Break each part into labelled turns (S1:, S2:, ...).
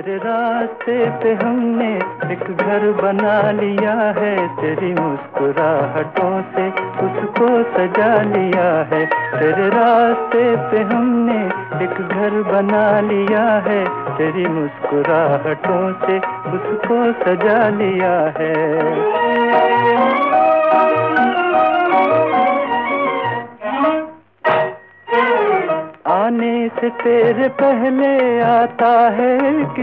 S1: रास्ते पे हमने एक घर बना लिया है। तेरी मुस्कुराहटों से उसको सजा लिया है। तेरे रास्ते पे हमने एक घर बना लिया है। तेरी मुस्कुराहटों से उसको सजा लिया है। से तेरे पहले आता है एक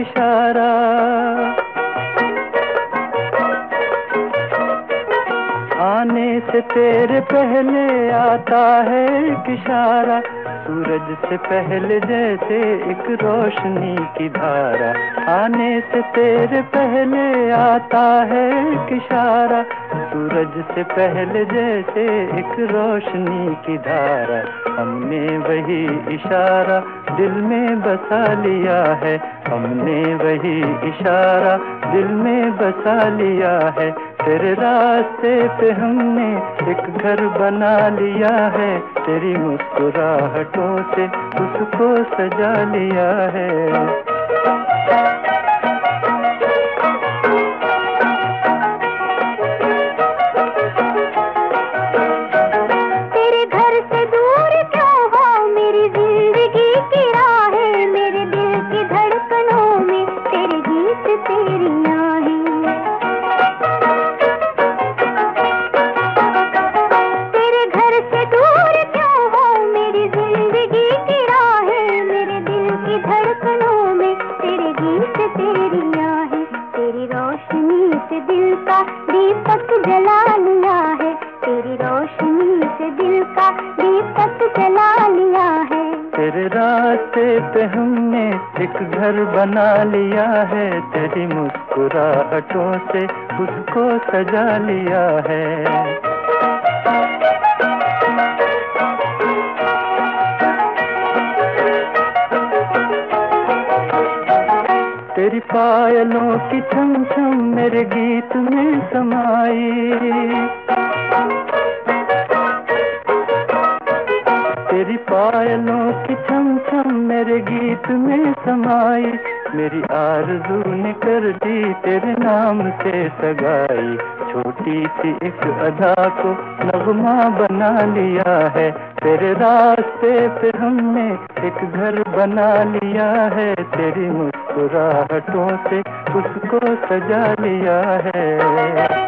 S1: से तेरे पहले आता है एक इशारा। सूरज से पहले जैसे एक रोशनी की धारा। आने से तेरे पहले आता है एक इशारा। सूरज से पहले जैसे एक रोशनी की धारा। हमने वही इशारा दिल में बसा लिया है। हमने वही इशारा दिल में बसा लिया है। तेरे रास्ते पे हमने एक घर बना लिया है। तेरी मुस्कुराहटों से उसको सजा लिया है।
S2: से दिल का दीपक जला लिया है, तेरी रोशनी से दिल का दीपक जला लिया है।
S1: तेरे रास्ते पे हमने एक घर बना लिया है, तेरी मुस्कुराहटों से उसको सजा लिया है। तेरी पायलों की छम छम मेरे गीत में समाई। तेरी पायलों की छम छम मेरे गीत में समाई। मेरी आरज़ू ने कर दी तेरे नाम से सगाई। छोटी सी एक अदा को नगमा बना लिया है। तेरे रास्ते पे हमने एक घर बना लिया है। तेरी मुस्कुराहटों से उसको सजा लिया है।